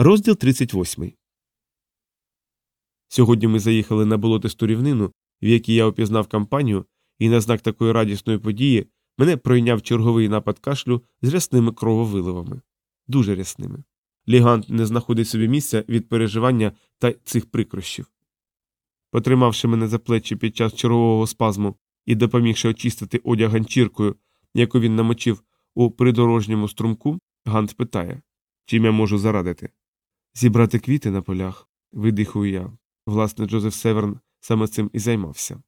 Розділ 38. Сьогодні ми заїхали на болотисту рівнину, в якій я опізнав кампанію, і на знак такої радісної події мене пройняв черговий напад кашлю з рясними крововиливами. Дуже рясними. Лігант не знаходить собі місця від переживання та цих прикрощів. Потримавши мене за плечі під час чергового спазму і допомігши очистити одяг ганчіркою, яку він намочив у придорожньому струмку, Гант питає чим я можу зарадити. Зібрати квіти на полях, видихую я. Власне, Джозеф Северн саме цим і займався.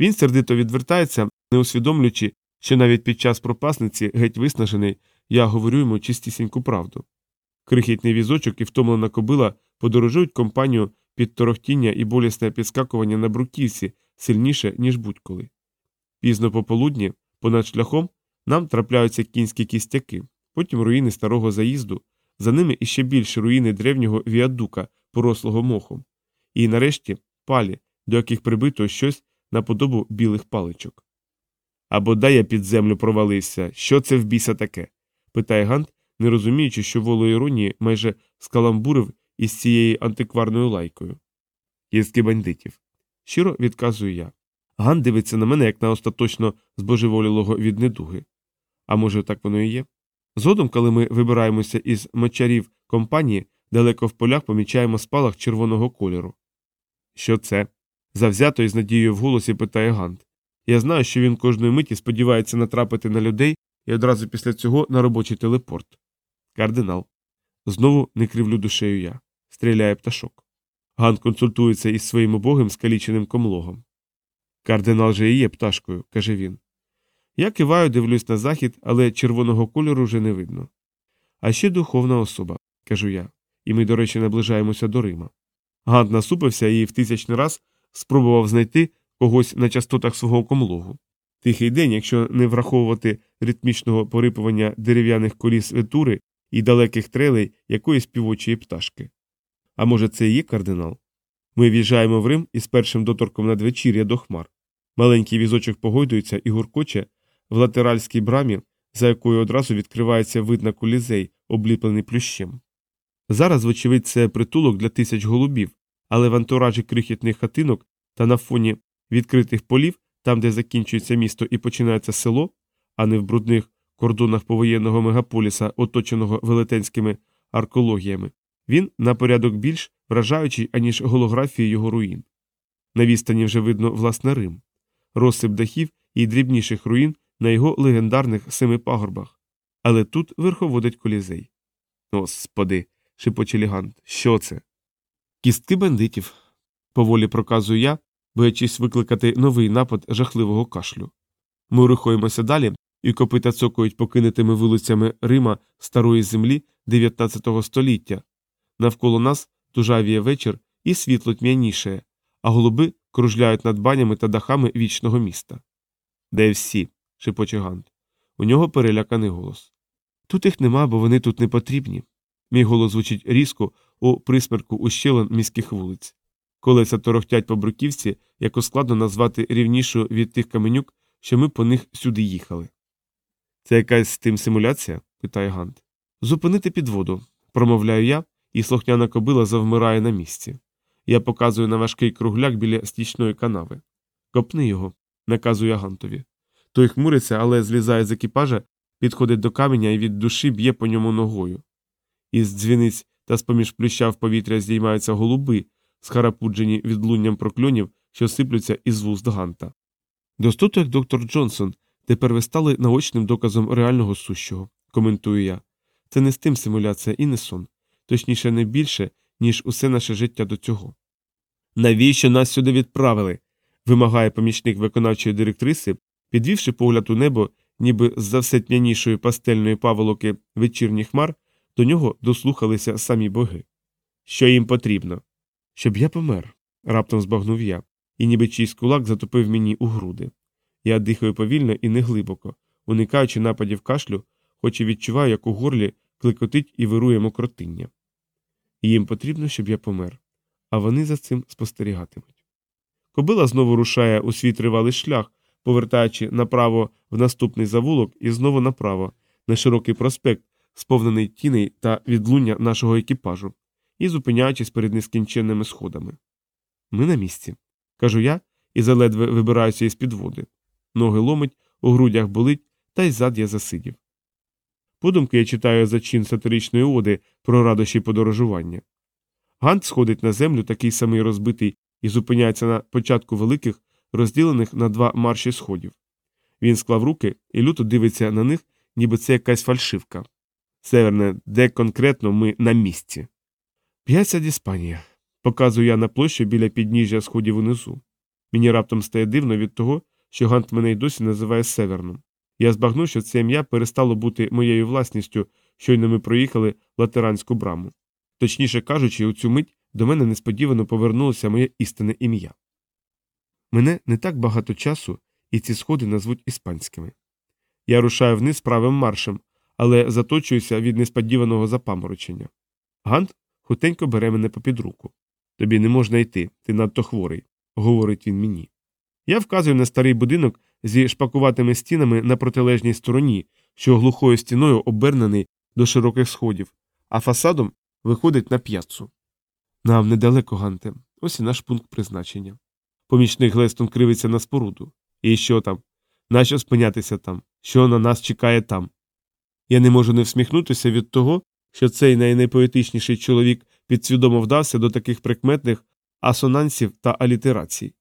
Він сердито відвертається, не усвідомлюючи, що навіть під час пропасниці, геть виснажений, я говорю йому чистісіньку правду. Крихітний візочок і втомлена кобила подорожують компанію під торохтіння і болісне підскакування на бруківці сильніше, ніж будь-коли. Пізно пополудні, понад шляхом, нам трапляються кінські кістяки, потім руїни старого заїзду, за ними іще більше руїни древнього віадука, порослого мохом, і нарешті палі, до яких прибито щось наподобу білих паличок. Або дай я під землю провалився, що це в біса таке? питає Гант, не розуміючи, що воло іронії майже скаламбурив із цією антикварною лайкою. Кістки бандитів. Щиро відказую я. Ган дивиться на мене, як на остаточно збожеволілого від недуги. А може, так воно і є? Згодом, коли ми вибираємося із мочарів компанії, далеко в полях помічаємо спалах червоного кольору. Що це? завзято і з надією в голосі питає Гант. Я знаю, що він кожної миті сподівається натрапити на людей і одразу після цього на робочий телепорт. Кардинал. Знову не кривлю душею я. Стріляє пташок. Гант консультується із своїм убогим скаліченим комлогом. Кардинал же і є пташкою, каже він. Я киваю, дивлюсь на захід, але червоного кольору вже не видно. А ще духовна особа, кажу я, і ми, до речі, наближаємося до Рима. Гант насупився і в тисячний раз спробував знайти когось на частотах свого комлогу. Тихий день, якщо не враховувати ритмічного порипування дерев'яних коліс ветури і далеких трелей якоїсь співочої пташки. А може, це і є кардинал? Ми в'їжджаємо в Рим із першим доторком надвечір'я до хмар. Маленький візочок погойдується і гуркоче в латеральській брамі, за якою одразу відкривається вид на колізей, обліплений плющем. Зараз, вочевидь, це притулок для тисяч голубів, але в антуражі крихітних хатинок та на фоні відкритих полів, там, де закінчується місто і починається село, а не в брудних кордонах повоєнного мегаполіса, оточеного велетенськими аркологіями, він на порядок більш вражаючий, аніж голографії його руїн. На відстані вже видно власне Рим, розсип дахів і дрібніших руїн на його легендарних семи пагорбах. Але тут верховодить колізей. Господи, шепоче Лігант, що це? Кістки бандитів. Поволі проказую я, боячись викликати новий напад жахливого кашлю. Ми рухаємося далі, і копита цокають покинутими вулицями Рима старої землі 19 століття. Навколо нас тужавіє вечір і світло тьмяніше, а голуби кружляють над банями та дахами вічного міста. Де всі? Шепоче Гант. У нього переляканий голос. Тут їх нема, бо вони тут не потрібні. Мій голос звучить різко у присмерку ущелин міських вулиць. Колеса торохтять по бруківці, яку складно назвати рівнішу від тих каменюк, що ми по них сюди їхали. Це якась з тим симуляція? питає Гант. Зупинити підводу, промовляю я, і слухняна кобила завмирає на місці. Я показую на важкий кругляк біля стічної канави. Копни його, наказує Гантові. Той хмуриться, але злізає з екіпажа, підходить до каменя і від душі б'є по ньому ногою. Із дзвіниць та з поміж плюща в повітря здіймаються голуби, схарапуджені відлунням прокльонів, що сиплються із вуст Ганта. Достото, як доктор Джонсон, тепер ви стали наочним доказом реального сущого, коментую я. Це не з тим симуляція і не сон, точніше, не більше, ніж усе наше життя до цього. Навіщо нас сюди відправили? вимагає помічник виконавчої директриси, підвівши погляд у небо, ніби з завсетнянішої пастельної паволоки вечірніх хмар, до нього дослухалися самі боги. Що їм потрібно? Щоб я помер, раптом збагнув я, і ніби чийсь кулак затопив мені у груди. Я дихаю повільно і неглибоко, уникаючи нападів кашлю, хоч і відчуваю, як у горлі клекотить і вирує мокротиння. Їм потрібно, щоб я помер, а вони за цим спостерігатимуть. Кобила знову рушає у свій тривалий шлях, повертаючи направо в наступний завулок і знову направо, на широкий проспект, сповнений тіней та відлуння нашого екіпажу, і зупиняючись перед нескінченними сходами. Ми на місці, кажу я і заледве вибираюся із під води. Ноги ломить, у грудях болить, та й зад я засидів. Подумки я читаю зачин сатиричної оди про радощі подорожування. Гант сходить на землю, такий самий розбитий, і зупиняється на початку великих, розділених на два марші сходів. Він склав руки і люто дивиться на них, ніби це якась фальшивка. Северне, де конкретно ми на місці. П'яця Іспанія. Показую я на площу біля підніжжя сходів унизу. Мені раптом стає дивно від того, що Гант мене й досі називає Северном. Я збагну, що це ім'я перестало бути моєю власністю, щойно ми проїхали латеранську браму. Точніше кажучи, у цю мить до мене несподівано повернулося моє істинне ім'я. Мене не так багато часу, і ці сходи назвуть іспанськими. Я рушаю вниз правим маршем, але заточуюся від несподіваного запаморочення. Гант хутенько бере мене попід руку. Тобі не можна йти, ти надто хворий, говорить він мені. Я вказую на старий будинок зі шпакуватими стінами на протилежній стороні, що глухою стіною обернений до широких сходів, а фасадом виходить на п'яцу. Нам недалеко, Ганте, ось і наш пункт призначення. Помічник Глестон кривиться на споруду. І що там? Нащо спинятися там? Що на нас чекає там? Я не можу не всміхнутися від того, що цей найнепоетичніший чоловік підсвідомо вдався до таких прикметних асонансів та алітерацій.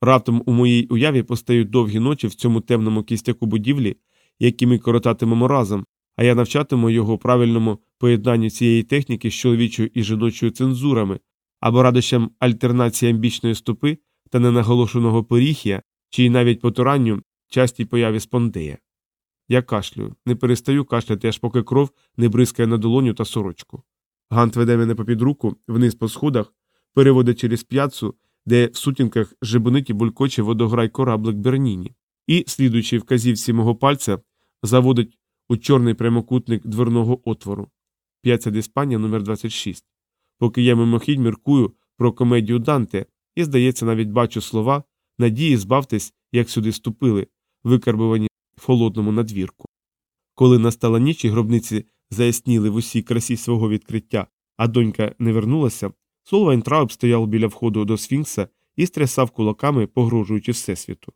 Раптом у моїй уяві постають довгі ночі в цьому темному кістяку будівлі, які ми коротатимемо разом, а я навчатиму його правильному поєднанню цієї техніки з чоловічою і жіночою цензурами або радощам альтернації амбічної стопи та ненаголошеного поріхія, чи й навіть потуранню частій появі спондея. Я кашлюю, не перестаю кашляти, аж поки кров не бризкає на долоню та сорочку. Гант веде мене попід руку, вниз по сходах, переводить через п'яцу, де в сутінках жебониті булькоче водограй кораблик Берніні, і, слідуючи вказівці мого пальця, заводить у чорний прямокутник дверного отвору. П'яцца ді Спанья номер 26 Поки я мимохідь міркую про комедію Данте і, здається, навіть бачу слова надії збавтесь, як сюди ступили, викарбувані в холодному надвірку. Коли настала ніч і гробниці заясніли в усій красі свого відкриття, а донька не вернулася, Солвайн Трауб стояв біля входу до Сфінкса і стрясав кулаками, погрожуючи Всесвіту.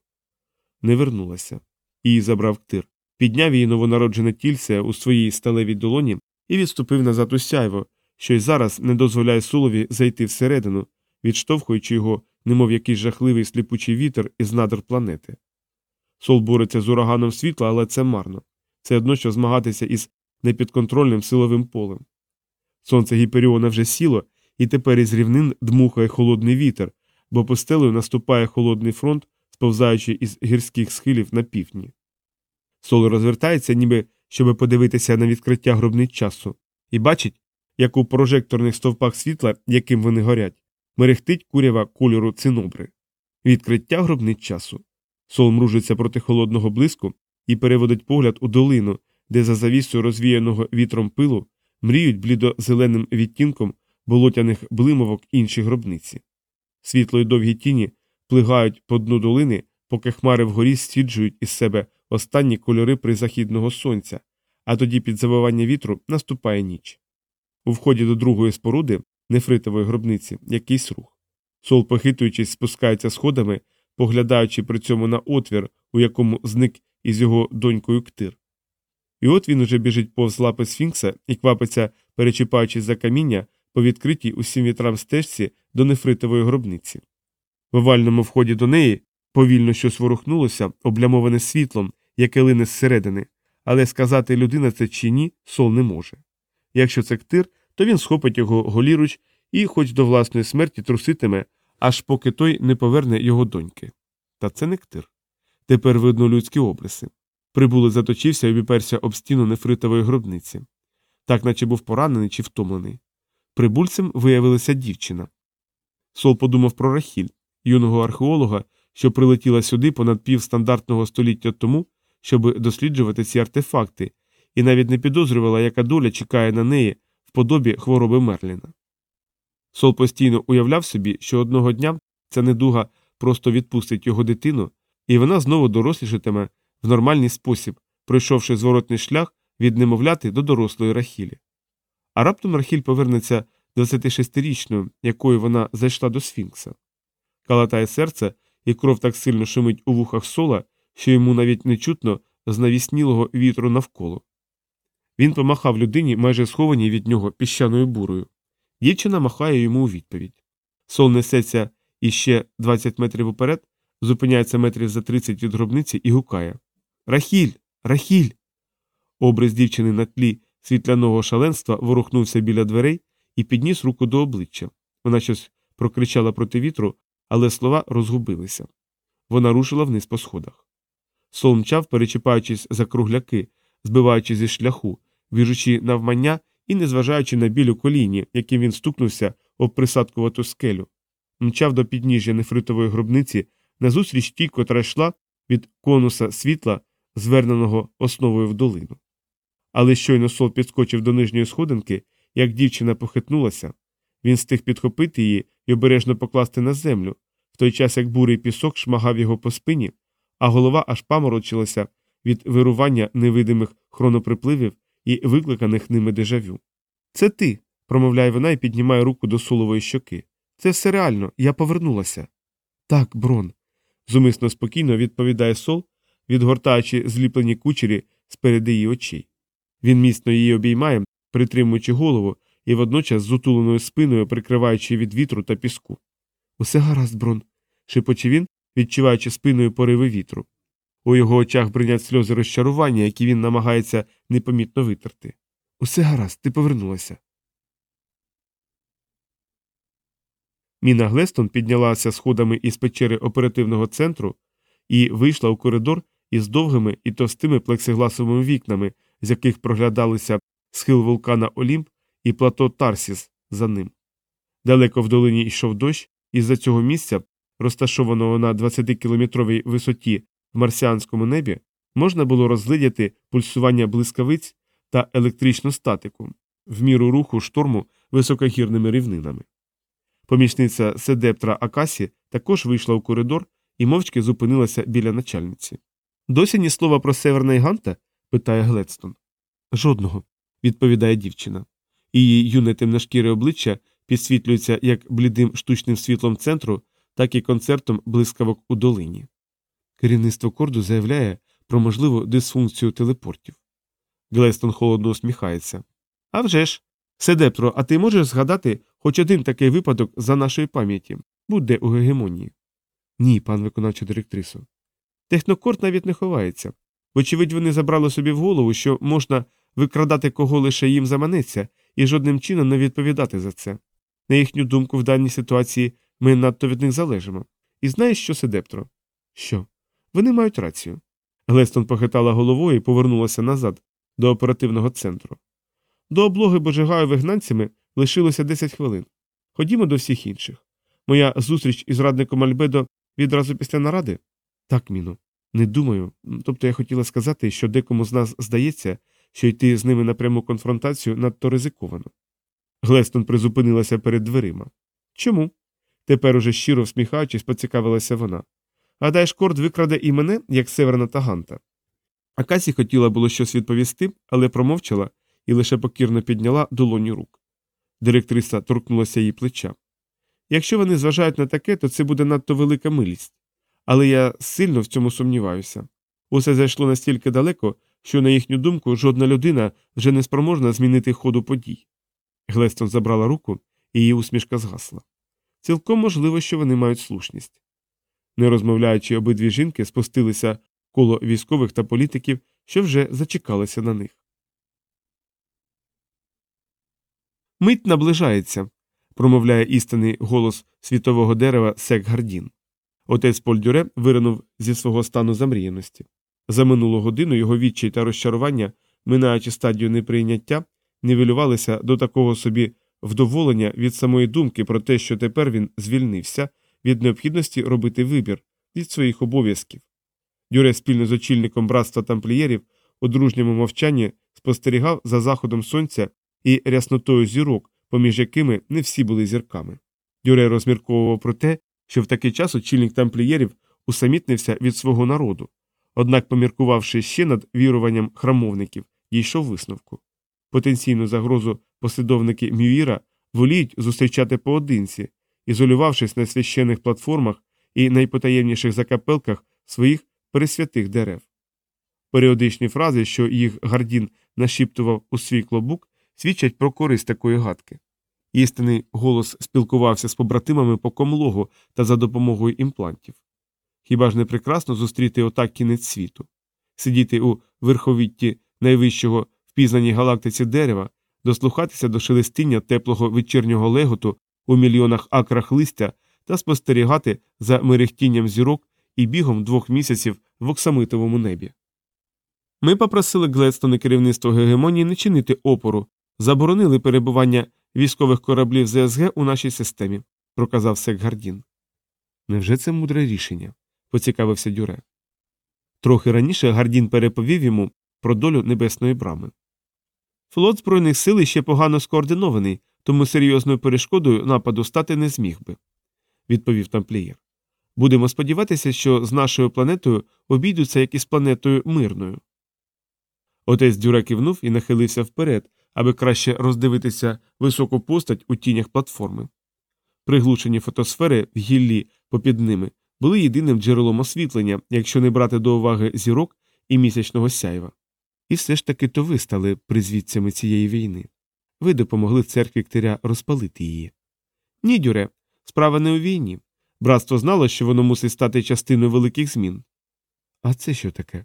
Не вернулася. Її забрав ктир, підняв її новонароджене тільце у своїй сталевій долоні і відступив назад у сяйво, що й зараз не дозволяє Сулові зайти всередину, відштовхуючи його, немов якийсь жахливий сліпучий вітер із надр планети. Сол бореться з ураганом світла, але це марно. Це одно, що змагатися із непідконтрольним силовим полем. Сонце Гіперіона вже сіло, і тепер із рівнин дмухає холодний вітер, бо по стелею наступає холодний фронт, сповзаючи із гірських схилів на півдні. Сол розвертається, ніби щоб подивитися на відкриття гробниць часу, і бачить, як у прожекторних стовпах світла, яким вони горять, мерехтить курява кольору цинобри. Відкриття гробниць часу. Сол мружиться проти холодного блиску і переводить погляд у долину, де за завісою розвіяного вітром пилу мріють блідо-зеленим відтінком болотяних блимовок інші гробниці. Світло й довгі тіні плигають по дну долини, поки хмари вгорі стіджують із себе останні кольори призахідного сонця, а тоді під завивання вітру наступає ніч. У вході до другої споруди, нефритової гробниці, якийсь рух. Сол, похитуючись, спускається сходами, поглядаючи при цьому на отвір, у якому зник із його донькою ктир. І от він уже біжить повз лапи сфінкса і квапиться, перечіпаючись за каміння по відкритій усім вітрам стежці до нефритової гробниці. В овальному вході до неї повільно щось ворухнулося, облямоване світлом, яке лине зсередини, але сказати людина це чи ні, сол не може. Якщо це ктир, то він схопить його голіруч і, хоч до власної смерті, труситиме, аж поки той не поверне його доньки. Та це не ктир. Тепер видно людські обриси. Прибулий заточився і обіперся об стіну нефритової гробниці, так наче був поранений чи втомлений. Прибульцем виявилася дівчина. Сол подумав про Рахіль, юного археолога, що прилетіла сюди понад півстандартного століття тому, щоб досліджувати ці артефакти, і навіть не підозрювала, яка доля чекає на неї подобі хвороби Мерліна. Сол постійно уявляв собі, що одного дня ця недуга просто відпустить його дитину, і вона знову дорослішатиме в нормальний спосіб, пройшовши зворотний шлях від немовляти до дорослої рахілі. А раптом Рахіль повернеться 26-річною, якою вона зайшла до Сфінкса. Калатає серце, і кров так сильно шумить у вухах сола, що йому навіть не чутно з навіснілого вітру навколо. Він помахав людині, майже схованій від нього піщаною бурою. Дівчина махає йому у відповідь. Сол несеться іще 20 метрів уперед, зупиняється метрів за 30 від гробниці і гукає Рахіль! Рахіль! Образ дівчини на тлі світляного шаленства ворухнувся біля дверей і підніс руку до обличчя. Вона щось прокричала проти вітру, але слова розгубилися. Вона рушила вниз по сходах. Сол мчав, перечіпаючись за кругляки, збиваючи зі шляху, віжучи навмання і незважаючи на біль у коліні, яким він стукнувся об присадкувату скелю, мчав до підніжжя нефритової гробниці назустріч тій, котра йшла від конуса світла, зверненого основою в долину. Але щойно сол підскочив до нижньої сходинки, як дівчина похитнулася, він встиг підхопити її і обережно покласти на землю, в той час як бурий пісок шмагав його по спині, а голова аж паморочилася від вирування невидимих хроноприпливів і викликаних ними дежавю. Це ти, промовляє вона і піднімає руку до солової щоки. Це все реально, я повернулася. Так, брон. зумисно спокійно відповідає сол, відгортаючи зліплені кучері спереди її очей. Він міцно її обіймає, притримуючи голову і водночас з утуленою спиною прикриваючи від вітру та піску. Усе гаразд, брон, шепоче він, відчуваючи спиною пориви вітру. У його очах бринять сльози розчарування, які він намагається непомітно витерти. Усе гаразд, ти повернулася. Міна Глестон піднялася сходами із печери оперативного центру і вийшла у коридор із довгими і товстими плексигласовими вікнами, з яких проглядалися схил вулкана Олімп і плато Тарсіс за ним. Далеко в долині йшов дощ, і з-за цього місця, розташованого на 20-кілометровій висоті марсіанському небі, можна було розглядіти пульсування блискавиць та електричну статику в міру руху шторму високогірними рівнинами. Помічниця Седептра Акасі також вийшла у коридор і мовчки зупинилася біля начальниці. Досі ні слова про Северна Ганта? питає Гледстон. Жодного, відповідає дівчина. Її юне темношкіре обличчя підсвітлюється як блідим штучним світлом центру, так і концертом блискавок у долині. Керівництво корду заявляє про можливу дисфункцію телепортів. Глестон холодно усміхається. «А вже ж! Седептро, а ти можеш згадати хоч один такий випадок за нашої пам'яті, будь-де у гегемонії? Ні, пан виконавча директрису. Технокорт навіть не ховається. Вочевидь, вони забрали собі в голову, що можна викрадати кого лише їм заманеться, і жодним чином не відповідати за це. На їхню думку, в даній ситуації ми надто від них залежимо. І знаєш що, Седептро? Що? Вони мають рацію. Глестон похитала головою і повернулася назад до оперативного центру. До облоги Божигаю вигнанцями лишилося 10 хвилин. Ходімо до всіх інших. Моя зустріч із радником Альбедо відразу після наради? Так, Міно. Не думаю. Тобто я хотіла сказати, що декому з нас здається, що йти з ними на пряму конфронтацію надто ризиковано. Глестон призупинилася перед дверима. Чому? Тепер уже щиро всміхаючись, поцікавилася вона. Гадаєш, корд викраде і мене, як северна таганта. Акасі хотіла було щось відповісти, але промовчала і лише покірно підняла долоню рук. Директриса торкнулася її плеча. Якщо вони зважають на таке, то це буде надто велика милість. Але я сильно в цьому сумніваюся. Усе зайшло настільки далеко, що, на їхню думку, жодна людина вже не спроможна змінити ходу подій. Глестон забрала руку, і її усмішка згасла. Цілком можливо, що вони мають слушність. Не розмовляючи, обидві жінки спустилися коло військових та політиків, що вже зачекалися на них. Мить наближається, промовляє істинний голос світового дерева Сек Гардін. Отець Польдюре виринув зі свого стану замріяності. За минулу годину його відчай та розчарування, минаючи стадію неприйняття, нівелювалися до такого собі вдоволення від самої думки про те, що тепер він звільнився від необхідності робити вибір від своїх обов'язків. Дюре спільно з очільником братства тамплієрів у дружньому мовчанні спостерігав за заходом сонця і ряснотою зірок, поміж якими не всі були зірками. Дюре розмірковував про те, що в такий час очільник тамплієрів усамітнився від свого народу, однак, поміркувавши ще над віруванням храмовників, дійшов висновку. Потенційну загрозу послідовники Мюїра воліють зустрічати поодинці, ізолювавшись на священних платформах і найпотаємніших закапелках своїх пересвятих дерев. Періодичні фрази, що їх Гардін нашіптував у свій клобук, свідчать про користь такої гадки. Істинний голос спілкувався з побратимами по комлогу та за допомогою імплантів. Хіба ж не прекрасно зустріти отак кінець світу, сидіти у верховітті найвищого впізнаній галактиці дерева, дослухатися до шелестіння теплого вечірнього леготу у мільйонах акрах листя та спостерігати за мерехтінням зірок і бігом двох місяців в оксамитовому небі. Ми попросили Гледстон і керівництво гегемонії не чинити опору, заборонили перебування військових кораблів ЗСГ у нашій системі, проказав Сек Гардін. Невже це мудре рішення? поцікавився Дюре. Трохи раніше Гардін переповів йому про долю небесної брами. Флот Збройних сил ще погано скоординований, тому серйозною перешкодою нападу стати не зміг би, відповів тамплієр. Будемо сподіватися, що з нашою планетою обійдуться як із планетою мирною. Отець Дюра кивнув і нахилився вперед, аби краще роздивитися високу постать у тінях платформи. Приглушені фотосфери в гіллі попід ними були єдиним джерелом освітлення, якщо не брати до уваги зірок і місячного сяйва. І все ж таки то ви стали призвідцями цієї війни. Ви допомогли церкві ктиря розпалити її. Ні, Дюре, справа не у війні. Братство знало, що воно мусить стати частиною великих змін. А це що таке?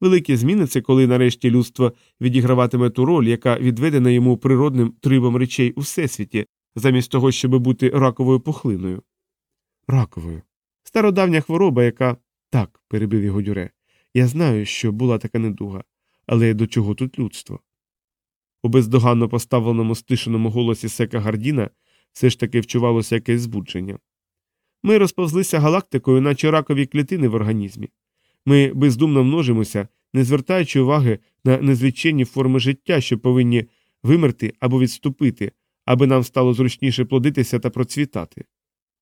Великі зміни це коли нарешті людство відіграватиме ту роль, яка відведена йому природним трибом речей у всесвіті, замість того, щоб бути раковою пухлиною. Раковою. Стародавня хвороба, яка. Так, перебив його дюре. Я знаю, що була така недуга, але до чого тут людство? У бездоганно поставленому стишеному голосі Сека Гардіна все ж таки вчувалося якесь збудження. Ми розповзлися галактикою, наче ракові клітини в організмі. Ми бездумно множимося, не звертаючи уваги на незліченні форми життя, що повинні вимерти або відступити, аби нам стало зручніше плодитися та процвітати.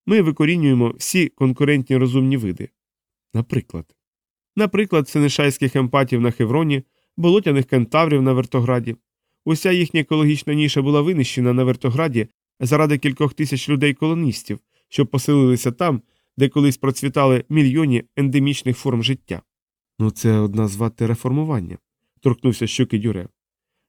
Ми викорінюємо всі конкурентні розумні види. Наприклад, наприклад, синишайських емпатів на Хевроні, болотяних кентаврів на вертограді. Уся їхня екологічна ніша була винищена на вертограді заради кількох тисяч людей колоністів, що поселилися там, де колись процвітали мільйони ендемічних форм життя. Ну, це одна з вад торкнувся щоки дюре.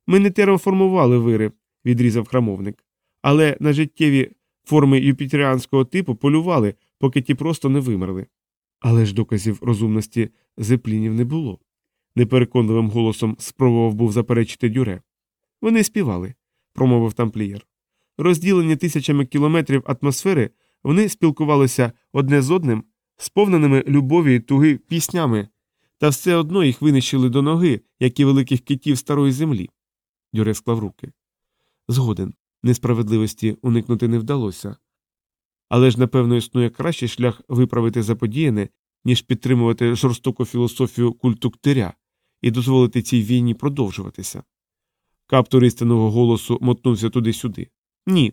Ми не тереформували вири, відрізав храмовник, але на життєві форми юпітеріанського типу полювали, поки ті просто не вимерли. Але ж доказів розумності зеплінів не було. Непереконливим голосом спробував був заперечити дюре. Вони співали, промовив тамплієр. Розділені тисячами кілометрів атмосфери, вони спілкувалися одне з одним, сповненими любові й туги піснями, та все одно їх винищили до ноги, як і великих китів старої землі. Дюре склав руки. Згоден, несправедливості уникнути не вдалося. Але ж, напевно, існує кращий шлях виправити заподіяне, ніж підтримувати жорстоку філософію культу ктиря і дозволити цій війні продовжуватися. Каптур істинного голосу мотнувся туди-сюди. Ні.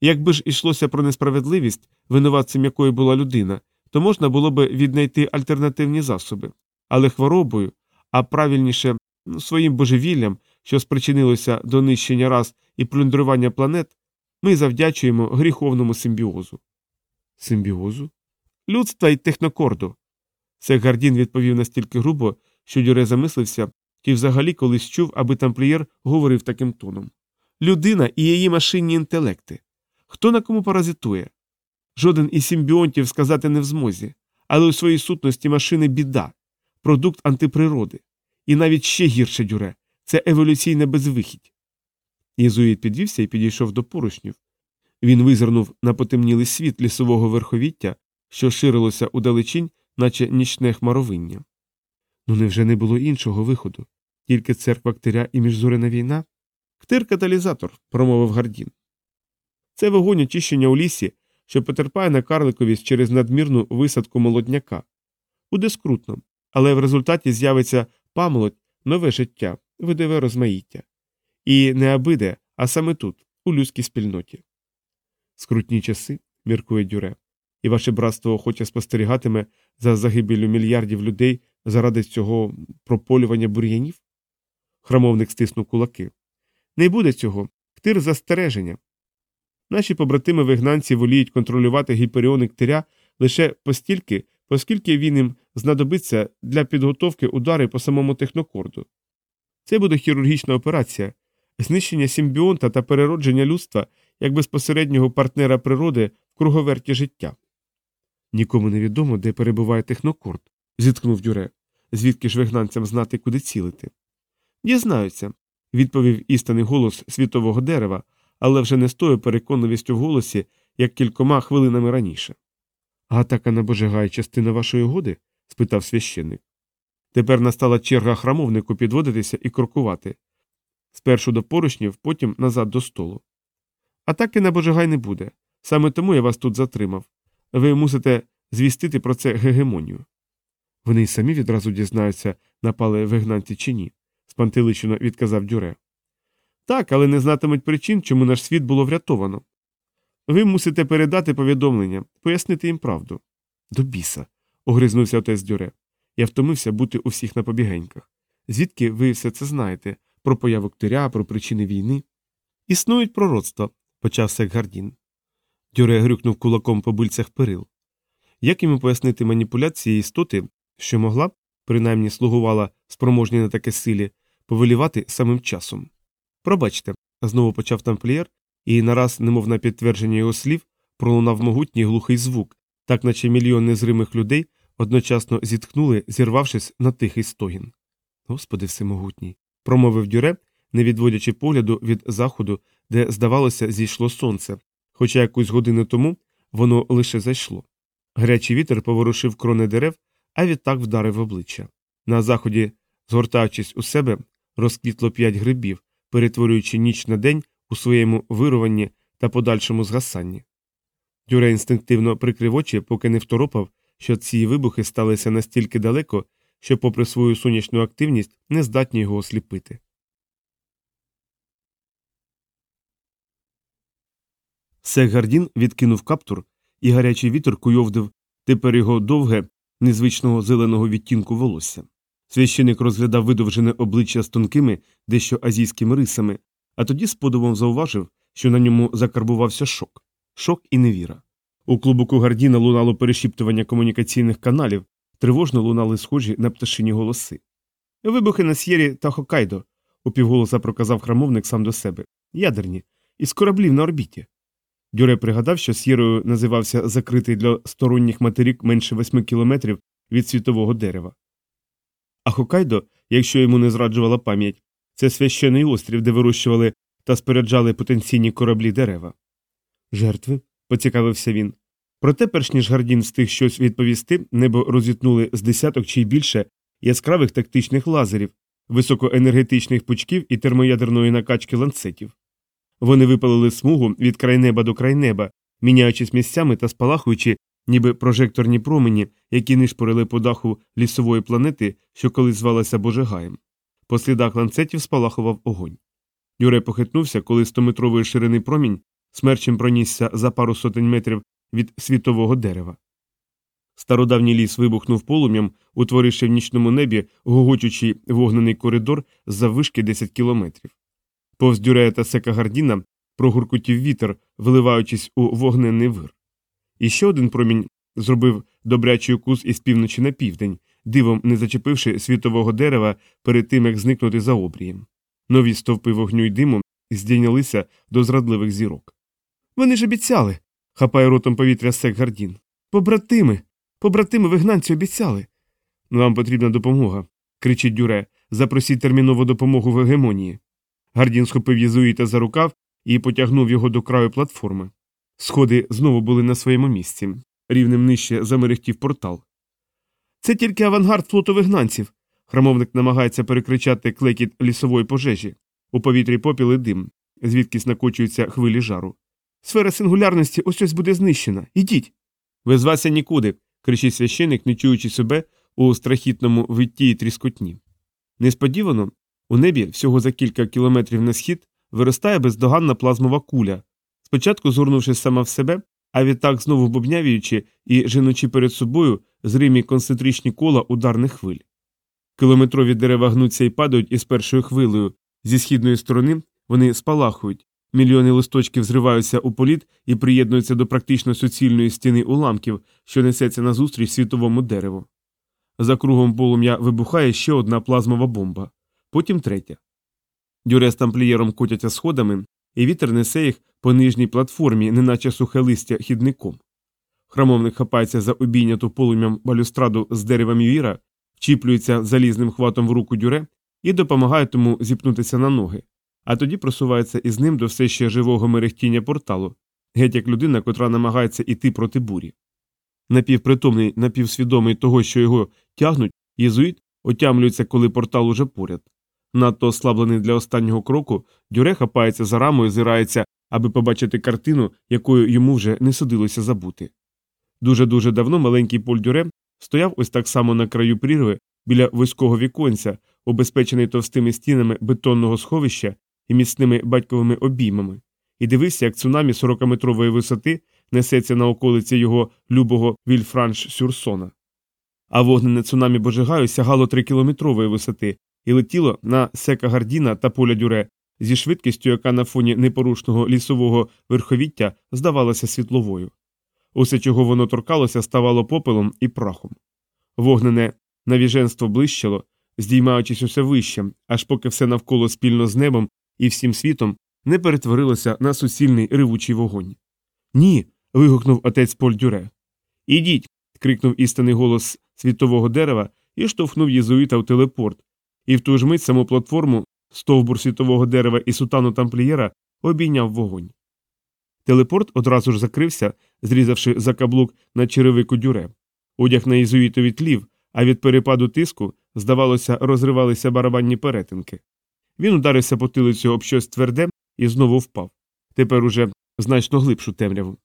Якби ж ішлося про несправедливість, винуватцем якої була людина, то можна було би віднайти альтернативні засоби, але хворобою, а правильніше своїм божевіллям, що спричинилося до нищення рас і плюндрування планет, ми завдячуємо гріховному симбіозу. Симбіозу? Людства і технокорду. Це Гардін відповів настільки грубо, що Дюре замислився, чи взагалі колись чув, аби тамплієр говорив таким тоном. Людина і її машинні інтелекти. Хто на кому паразитує? Жоден із симбіонтів сказати не в змозі, але у своїй сутності машини біда, продукт антиприроди. І навіть ще гірше дюре це еволюційна безвихідь. Єзуїт підвівся і підійшов до поручнів. Він визирнув на потемнілий світ лісового верховіття, що ширилося у далечінь, наче нічне хмаровиння. Ну невже не було іншого виходу? Тільки церква ктиря і міжзоряна війна? Ктир каталізатор, промовив Гардін. Це вогонь очищення у лісі, що потерпає на карликовість через надмірну висадку молодняка. Буде скрутно, але в результаті з'явиться памолодь, нове життя, видове розмаїття. І не абиде, а саме тут, у людській спільноті. Скрутні часи, міркує Дюре, і ваше братство охоче спостерігатиме за загибелю мільярдів людей заради цього прополювання бур'янів? Храмовник стиснув кулаки. Не буде цього. Ктир застереження. Наші побратими вигнанці воліють контролювати гіперіоник тиря лише постільки, оскільки він їм знадобиться для підготовки удари по самому технокорду. Це буде хірургічна операція, знищення симбіонта та переродження людства як безпосереднього партнера природи в круговерті життя. Нікому не відомо, де перебуває технокорд, зіткнув Дюре. Звідки ж вигнанцям знати, куди цілити? Дізнаються, відповів істинний голос світового дерева, але вже не з тою переконливістю в голосі, як кількома хвилинами раніше. А атака на Божигай частина вашої угоди? спитав священник. Тепер настала черга храмовнику підводитися і крокувати. Спершу до поручнів, потім назад до столу. Атаки на Божигай не буде. Саме тому я вас тут затримав. Ви мусите звістити про це гегемонію. Вони й самі відразу дізнаються, напали вигнанці чи ні, спантеличено відказав Дюре. Так, але не знатимуть причин, чому наш світ було врятовано. Ви мусите передати повідомлення, пояснити їм правду. До біса. огризнувся отець Дюре. Я втомився бути у всіх на побігеньках. Звідки ви все це знаєте? Про появу ктиря, про причини війни? Існують пророцтва, почав Сек Дюре грюкнув кулаком по бульцях перил. Як йому пояснити маніпуляції істоти, що могла, принаймні слугувала спроможні на таке силі, повелівати самим часом? Пробачте, знову почав тамплієр, і нараз, немов на підтвердження його слів, пролунав могутній глухий звук, так наче мільйон незримих людей одночасно зітхнули, зірвавшись на тихий стогін. Господи всемогутній, промовив дюре, не відводячи погляду від заходу, де, здавалося, зійшло сонце, хоча якусь годину тому воно лише зайшло. Гарячий вітер поворушив крони дерев, а відтак вдарив обличчя. На заході, згортаючись у себе, розквітло п'ять грибів, перетворюючи ніч на день у своєму вируванні та подальшому згасанні. Дюре інстинктивно прикрив очі, поки не второпав, що ці вибухи сталися настільки далеко, що, попри свою сонячну активність, не здатні його осліпити. Сегардін відкинув каптур, і гарячий вітер куйовдив тепер його довге, незвичного зеленого відтінку волосся. Священик розглядав видовжене обличчя з тонкими, дещо азійськими рисами, а тоді з подивом зауважив, що на ньому закарбувався шок шок і невіра. У клубоку Гардіна лунало перешіптування комунікаційних каналів, тривожно лунали схожі на пташині голоси. Вибухи на С'єрі та Хокайдо, упівголоса проказав храмовник сам до себе. Ядерні, із кораблів на орбіті. Дюре пригадав, що С'єрою називався закритий для сторонніх материк менше восьми кілометрів від світового дерева. А Хокайдо, якщо йому не зраджувала пам'ять, це священий острів, де вирощували та споряджали потенційні кораблі дерева. Жертви? поцікавився він. Проте, перш ніж Гардін встиг щось відповісти, небо розітнули з десяток чи й більше яскравих тактичних лазерів, високоенергетичних пучків і термоядерної накачки ланцетів. Вони випалили смугу від крайнеба до крайнеба, міняючись місцями та спалахуючи, ніби прожекторні промені, які нишпорили по даху лісової планети, що колись звалася Божегаєм. По слідах ланцетів спалахував огонь. Юре похитнувся, коли стометровий ширини промінь смерчем пронісся за пару сотень метрів від світового дерева. Стародавній ліс вибухнув полум'ям, утворивши в нічному небі гогочучий вогнений коридор з заввишки 10 кілометрів. Повз дюрея та сека Гардіна прогуркутів вітер, виливаючись у вогненний вир. І ще один промінь зробив добрячий укус із півночі на південь, дивом не зачепивши світового дерева перед тим, як зникнути за обрієм. Нові стовпи вогню й диму здійнялися до зрадливих зірок. Вони ж обіцяли. хапає ротом повітря сек Гардін. Побратими, побратими вигнанці обіцяли. Нам потрібна допомога, кричить Дюре. Запросіть термінову допомогу в гегемонії. Гардін схопив єзуїта за рукав і потягнув його до краю платформи. Сходи знову були на своєму місці. Рівнем нижче замерехтів портал. Це тільки авангард флоту вигнанців. Храмовник намагається перекричати клекіт лісової пожежі. У повітрі попіл і дим, звідкись накочуються хвилі жару. Сфера сингулярності ось ось буде знищена. Ідіть. Без нікуди. кричить священик, не чуючи себе у страхітному витті і тріскотні. Несподівано у небі всього за кілька кілометрів на схід виростає бездоганна плазмова куля, спочатку згорнувши сама в себе, а відтак знову бобнявіючи і женучи перед собою зримі концентричні кола ударних хвиль. Кілометрові дерева гнуться і падають із першою хвилею, зі східної сторони вони спалахують, Мільйони листочків зриваються у політ і приєднуються до практично суцільної стіни уламків, що несеться назустріч світовому дереву. За кругом полум'я вибухає ще одна плазмова бомба, потім третя. Дюре з тамплієром котяться сходами, і вітер несе їх по нижній платформі, неначе сухе листя хідником. Храмовник хапається за обійняту полум'ям балюстраду з дерева мюїра, вчіплюється залізним хватом в руку дюре і допомагає тому зіпнутися на ноги, а тоді просувається із ним до все ще живого мерехтіння порталу, геть як людина, котра намагається іти проти бурі. Напівпритомний, напівсвідомий того, що його тягнуть, єзуїт отямлюється, коли портал уже поряд. Надто ослаблений для останнього кроку, дюре хапається за раму і зирається, аби побачити картину, якою йому вже не судилося забути. Дуже дуже давно маленький Поль Дюре стояв ось так само на краю прірви біля вузького віконця, обезпечений товстими стінами бетонного сховища і міцними батьковими обіймами, і дивився, як цунамі 40-метрової висоти несеться на околиці його любого Вільфранш Сюрсона. А вогнене цунамі Божигаю сягало 3-кілометрової висоти і летіло на сека Гардіна та поля дюре зі швидкістю, яка на фоні непорушного лісового верховіття здавалася світловою. Усе, чого воно торкалося, ставало попелом і прахом. Вогнене навіженство блищило, здіймаючись усе вище, аж поки все навколо спільно з небом і всім світом не перетворилося на суцільний ривучий вогонь. Ні. вигукнув отець Поль Дюре. Ідіть. крикнув істинний голос світового дерева і штовхнув єзуїта в телепорт, і в ту ж мить саму платформу, стовбур світового дерева і сутану тамплієра обійняв вогонь. Телепорт одразу ж закрився, зрізавши за каблук на черевику дюре. Одяг на єзуїтові тлів, а від перепаду тиску, здавалося, розривалися барабанні перетинки. Він ударився потилицю об щось тверде і знову впав. Тепер уже значно глибшу темряву.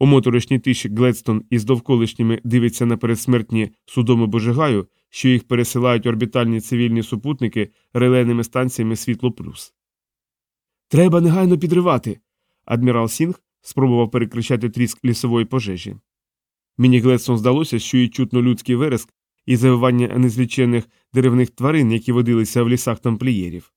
У моторошній тиші Гледстон із довколишніми дивиться на передсмертні судоми Божегаю, що їх пересилають орбітальні цивільні супутники релейними станціями Світло Плюс. Треба негайно підривати. Адмірал Сінг спробував перекричати тріск лісової пожежі. Міні Гледстон здалося, що їй чутно людський вереск і завивання незлічених деревних тварин, які водилися в лісах тамплієрів.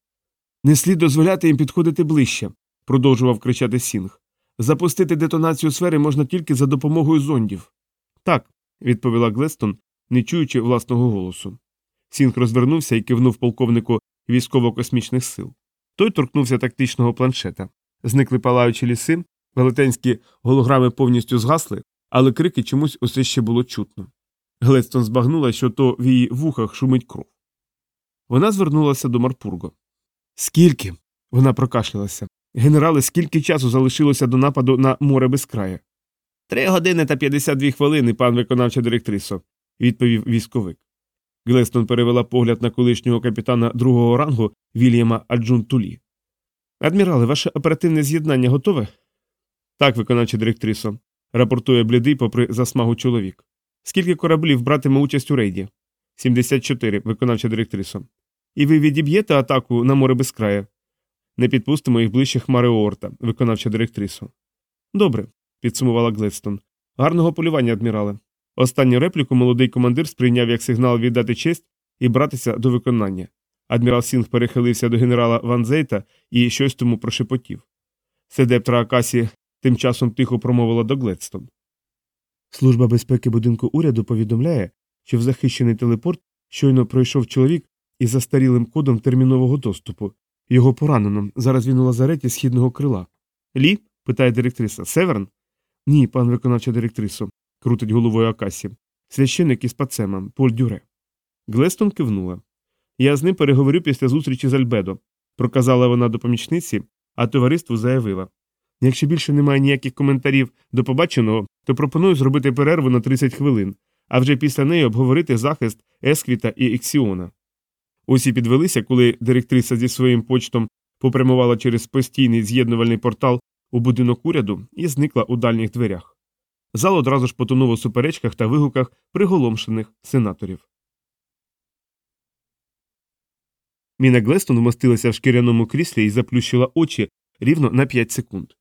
Не слід дозволяти їм підходити ближче, продовжував кричати Сінг. Запустити детонацію сфери можна тільки за допомогою зондів. Так, відповіла Гледстон, не чуючи власного голосу. Сінг розвернувся і кивнув полковнику військово-космічних сил. Той торкнувся тактичного планшета. Зникли палаючі ліси, велетенські голограми повністю згасли, але крики чомусь усе ще було чутно. Глестон збагнула, що то в її вухах шумить кров. Вона звернулася до Марпурго. Скільки? Вона прокашлялася. Генерале, скільки часу залишилося до нападу на море без краю? Три години та 52 хвилини, пан виконавча директрисо, відповів військовик. Глестон перевела погляд на колишнього капітана другого рангу Вільяма Аджунтулі. Адмірале, ваше оперативне з'єднання готове? Так, виконавча директрисо, рапортує блідий, попри засмагу чоловік. Скільки кораблів братиме участь у рейді? 74, виконавча директрисо. І ви відіб'єте атаку на море без краю? Не підпустимо їх ближче хмари Оорта, виконавча директрисо. Добре, підсумувала Гледстон. Гарного полювання, адмірале. Останню репліку молодий командир сприйняв як сигнал віддати честь і братися до виконання. Адмірал Сінг перехилився до генерала Ван Зейта і щось тому прошепотів. Седептра Акасі тим часом тихо промовила до Гледстон. Служба безпеки будинку уряду повідомляє, що в захищений телепорт щойно пройшов чоловік із застарілим кодом термінового доступу. Його поранено. Зараз він у лазареті східного крила. Лі? питає директриса. Северн? Ні, пан виконавча директрисо, крутить головою Акасі. Священник із пацемом, Поль Дюре. Глестон кивнула. Я з ним переговорю після зустрічі з Альбедо, проказала вона до помічниці, а товариству заявила. Якщо більше немає ніяких коментарів до побаченого, то пропоную зробити перерву на 30 хвилин, а вже після неї обговорити захист Есквіта і Ексіона. Усі підвелися, коли директриса зі своїм почтом попрямувала через постійний з'єднувальний портал у будинок уряду і зникла у дальніх дверях. Зал одразу ж потонув у суперечках та вигуках приголомшених сенаторів. Міна Глестон вмостилася в шкіряному кріслі і заплющила очі рівно на 5 секунд.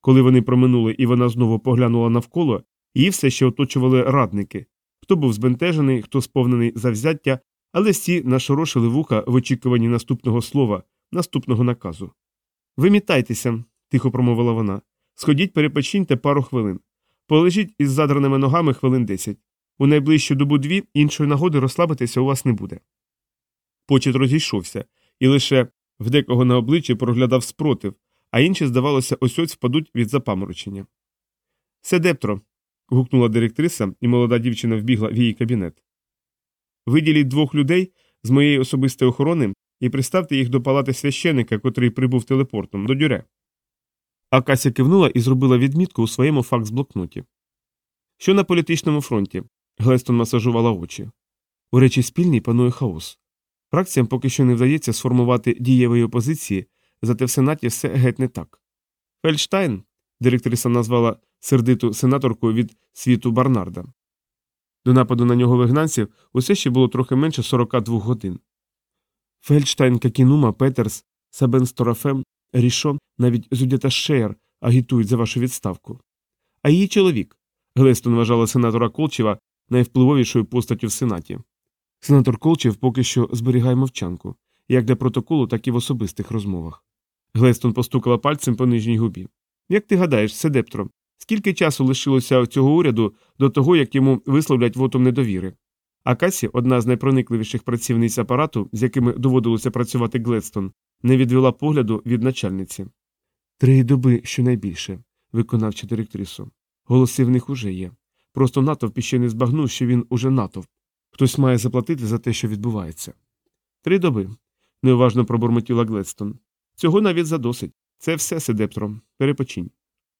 Коли вони проминули і вона знову поглянула навколо, її все ще оточували радники хто був збентежений, хто сповнений завзяття, але всі нашорошили вуха в очікуванні наступного слова, наступного наказу. Вимітайтеся, тихо промовила вона. Сходіть, перепочиньте пару хвилин. Полежіть із задраними ногами хвилин десять. У найближчу добу дві іншої нагоди розслабитися у вас не буде. Почет розійшовся, і лише в декого на обличчі проглядав спротив, а інші, здавалося, ось ось впадуть від запаморочення. Седептро. гукнула директриса, і молода дівчина вбігла в її кабінет. Виділіть двох людей з моєї особистої охорони і приставте їх до палати священика, котрий прибув телепортом, до дюре. Акася кивнула і зробила відмітку у своєму факс-блокноті. Що на політичному фронті? Глестон масажувала очі. У речі спільній панує хаос. Фракціям поки що не вдається сформувати дієвої опозиції, зате в Сенаті все геть не так. Фельдштайн, директриса назвала сердиту сенаторку від світу Барнарда. До нападу на нього вигнанців усе ще було трохи менше 42 годин. Фельдштайн, Какінума, Петерс, Сабенсторафем, Рішо, навіть Зудята Шеєр агітують за вашу відставку. А її чоловік. Гледстон вважала сенатора Колчева найвпливовішою постаттю в Сенаті. Сенатор Колчев поки що зберігає мовчанку, як для протоколу, так і в особистих розмовах. Гледстон постукала пальцем по нижній губі. Як ти гадаєш, Седептро, скільки часу лишилося цього уряду до того, як йому висловлять вотом недовіри? Акасі, одна з найпроникливіших працівниць апарату, з якими доводилося працювати Глестон, не відвела погляду від начальниці. Три доби щонайбільше, виконавча директрису. Голоси в них уже є. Просто натовп ще не збагнув, що він уже натовп. Хтось має заплатити за те, що відбувається. Три доби. неуважно пробурмотіла Гледстон. Цього навіть задосить. Це все, Седептро. Перепочинь.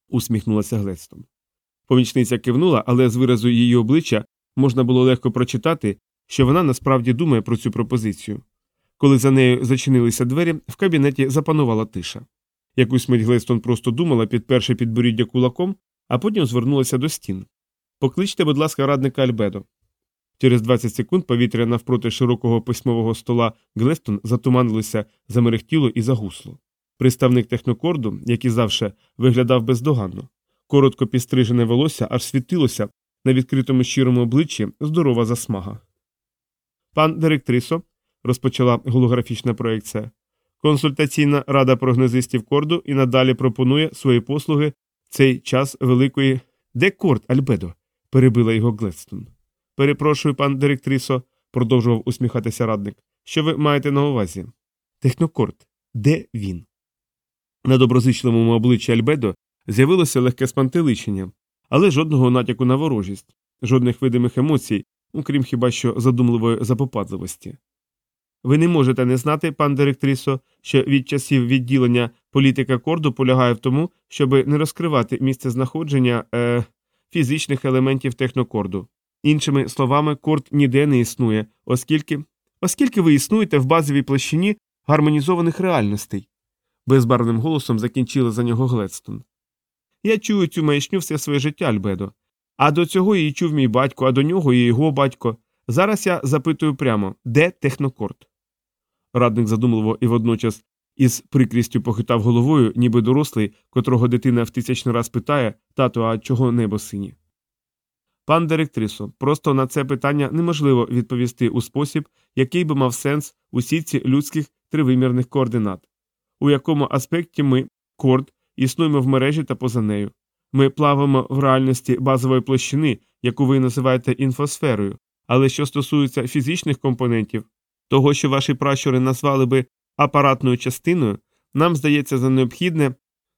усміхнулася Гледстон. Помічниця кивнула, але з виразу її обличчя можна було легко прочитати, що вона насправді думає про цю пропозицію. Коли за нею зачинилися двері, в кабінеті запанувала тиша. Якусь мить Глестон просто думала, підперши підборіддя кулаком, а потім звернулася до стін. Покличте, будь ласка, радника Альбедо. Через 20 секунд повітря навпроти широкого письмового стола Глестон затуманилося, замерехтіло і загусло. Представник технокорду, як і завше, виглядав бездоганно. Коротко підстрижене волосся аж світилося на відкритому щирому обличчі здорова засмага. Пан директрисо, розпочала голографічна проекція, консультаційна рада прогнозистів корду і надалі пропонує свої послуги в цей час великої. Де корд, Альбедо? перебила його Глестон. Перепрошую, пан директрисо, продовжував усміхатися радник. Що ви маєте на увазі? Технокорд. Де він? На доброзичливому обличчі Альбедо з'явилося легке спантеличення, але жодного натяку на ворожість, жодних видимих емоцій, окрім хіба що задумливої запопадливості. Ви не можете не знати, пан директрисо, що від часів відділення політика корду полягає в тому, щоб не розкривати місце знаходження е, фізичних елементів технокорду. Іншими словами, корд ніде не існує, оскільки оскільки ви існуєте в базовій площині гармонізованих реальностей. безбарвним голосом закінчила за нього Гледстон. Я чую цю маячню все своє життя, Альбедо. А до цього її чув мій батько, а до нього і його батько. Зараз я запитую прямо, де технокорд? Радник задумливо і водночас із прикрістю похитав головою, ніби дорослий, котрого дитина в тисячний раз питає тато, а чого небо сині? Пан директрисо, просто на це питання неможливо відповісти у спосіб, який би мав сенс у сітці людських тривимірних координат, у якому аспекті ми, корд, існуємо в мережі та поза нею. Ми плаваємо в реальності базової площини, яку ви називаєте інфосферою, але що стосується фізичних компонентів, того, що ваші пращури назвали би апаратною частиною, нам здається за необхідне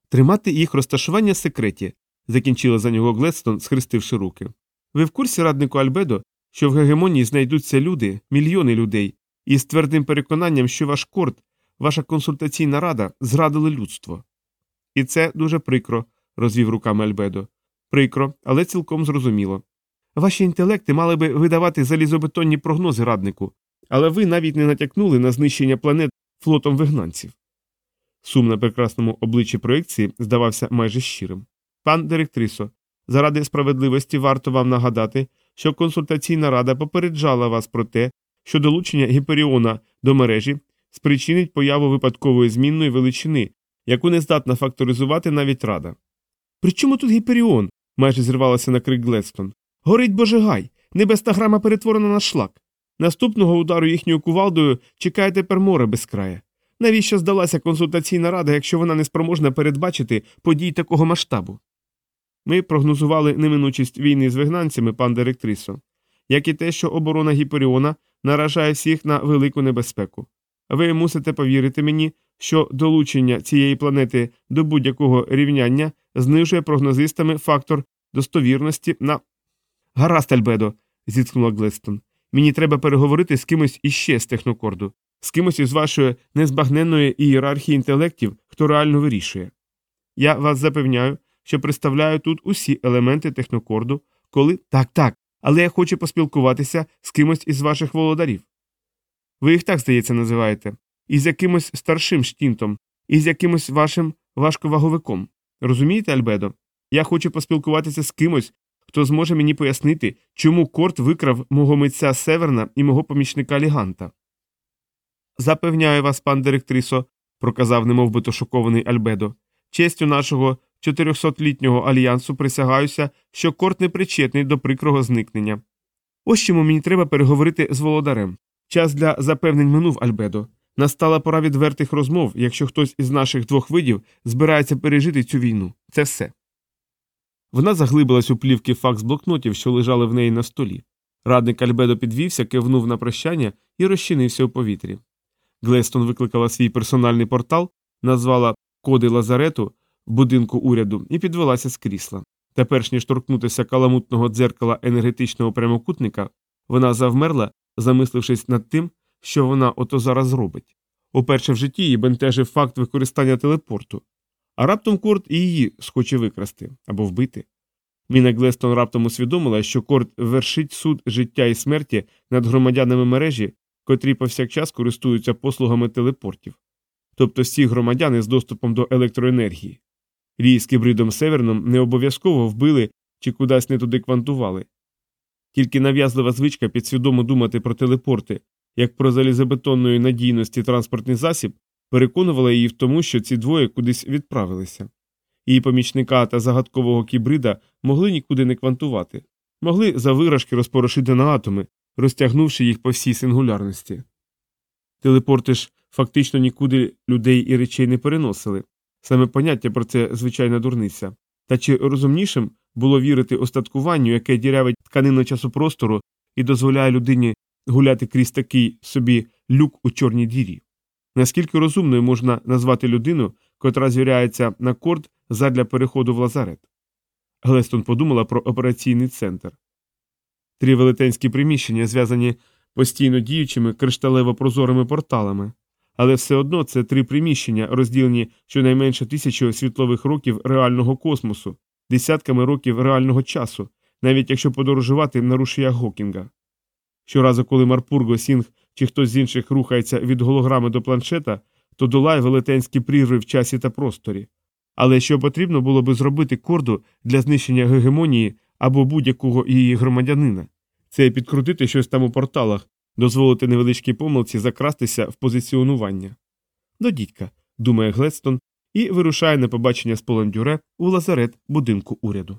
тримати їх розташування в секреті, закінчила за нього Гледстон, схрестивши руки. Ви в курсі раднику Альбедо, що в гегемонії знайдуться люди, мільйони людей, із твердим переконанням, що ваш корд, ваша консультаційна рада зрадили людство. І це дуже прикро, розвів руками Альбедо. Прикро, але цілком зрозуміло. Ваші інтелекти мали би видавати залізобетонні прогнози раднику, але ви навіть не натякнули на знищення планет флотом вигнанців. Сум на прекрасному обличчі проекції здавався майже щирим. Пан директрисо, заради справедливості варто вам нагадати, що консультаційна рада попереджала вас про те, що долучення Гіперіона до мережі спричинить появу випадкової змінної величини, яку не здатна факторизувати навіть рада. При чому тут Гіперіон? майже зірвалася на крик Гледстон. Горить божигай, небесна грама перетворена на шлак. Наступного удару їхньою кувалдою чекає тепер море без края. Навіщо здалася консультаційна рада, якщо вона не спроможна передбачити подій такого масштабу? Ми прогнозували неминучість війни з вигнанцями, пан директрисо, як і те, що оборона Гіперіона наражає всіх на велику небезпеку. Ви мусите повірити мені, що долучення цієї планети до будь-якого рівняння знижує прогнозистами фактор достовірності на. Гаразд, Альбедо, зіткнула Глестон. Мені треба переговорити з кимось іще з технокорду, з кимось із вашої незбагненної ієрархії інтелектів, хто реально вирішує. Я вас запевняю, що представляю тут усі елементи технокорду, коли так, так, але я хочу поспілкуватися з кимось із ваших володарів. Ви їх так, здається, називаєте, із якимось старшим штінтом, із якимось вашим важковаговиком. Розумієте, Альбедо? Я хочу поспілкуватися з кимось, хто зможе мені пояснити, чому Корт викрав мого митця Северна і мого помічника Ліганта. Запевняю вас, пан директрисо, проказав немовбито шокований Альбедо. Честю нашого 400-літнього альянсу присягаюся, що Корт не причетний до прикрого зникнення. Ось чому мені треба переговорити з володарем. Час для запевнень минув Альбедо. Настала пора відвертих розмов, якщо хтось із наших двох видів збирається пережити цю війну. Це все. Вона заглибилась у плівки факс блокнотів, що лежали в неї на столі. Радник Альбедо підвівся, кивнув на прощання і розчинився у повітрі. Глестон викликала свій персональний портал, назвала коди лазарету будинку уряду і підвелася з крісла. Та перш ніж торкнутися каламутного дзеркала енергетичного прямокутника, вона завмерла, замислившись над тим, що вона ото зараз робить. Уперше в житті її бентежив факт використання телепорту, а раптом Корт і її схоче викрасти або вбити. Міна Глестон раптом усвідомила, що Корт вершить суд життя і смерті над громадянами мережі, котрі повсякчас користуються послугами телепортів, тобто всі громадяни з доступом до електроенергії. Рій з кібридом Северном не обов'язково вбили чи кудись не туди квантували. Тільки нав'язлива звичка підсвідомо думати про телепорти, як про залізобетонної надійності транспортний засіб, переконувала її в тому, що ці двоє кудись відправилися. Її помічника та загадкового кібрида могли нікуди не квантувати, могли за виражки розпорошити на атоми, розтягнувши їх по всій сингулярності. Телепорти ж фактично нікуди людей і речей не переносили. Саме поняття про це звичайна дурниця. Та чи розумнішим було вірити остаткуванню, яке дірявить тканину часопростору і дозволяє людині гуляти крізь такий собі люк у чорній дірі? Наскільки розумною можна назвати людину, котра звіряється на корд задля переходу в лазарет? Глестон подумала про операційний центр. Три велетенські приміщення, зв'язані постійно діючими кришталево прозорими порталами, але все одно це три приміщення, розділені щонайменше тисячу світлових років реального космосу, десятками років реального часу, навіть якщо подорожувати на рушіях Гокінга. Щоразу, коли Марпурго, Сінг чи хтось з інших рухається від голограми до планшета, то долає велетенські прірви в часі та просторі. Але що потрібно було би зробити корду для знищення гегемонії або будь-якого її громадянина? Це підкрутити щось там у порталах, дозволити невеличкій помилці закрастися в позиціонування. До дідька, думає Гледстон і вирушає на побачення з Полем Дюре у лазарет будинку уряду.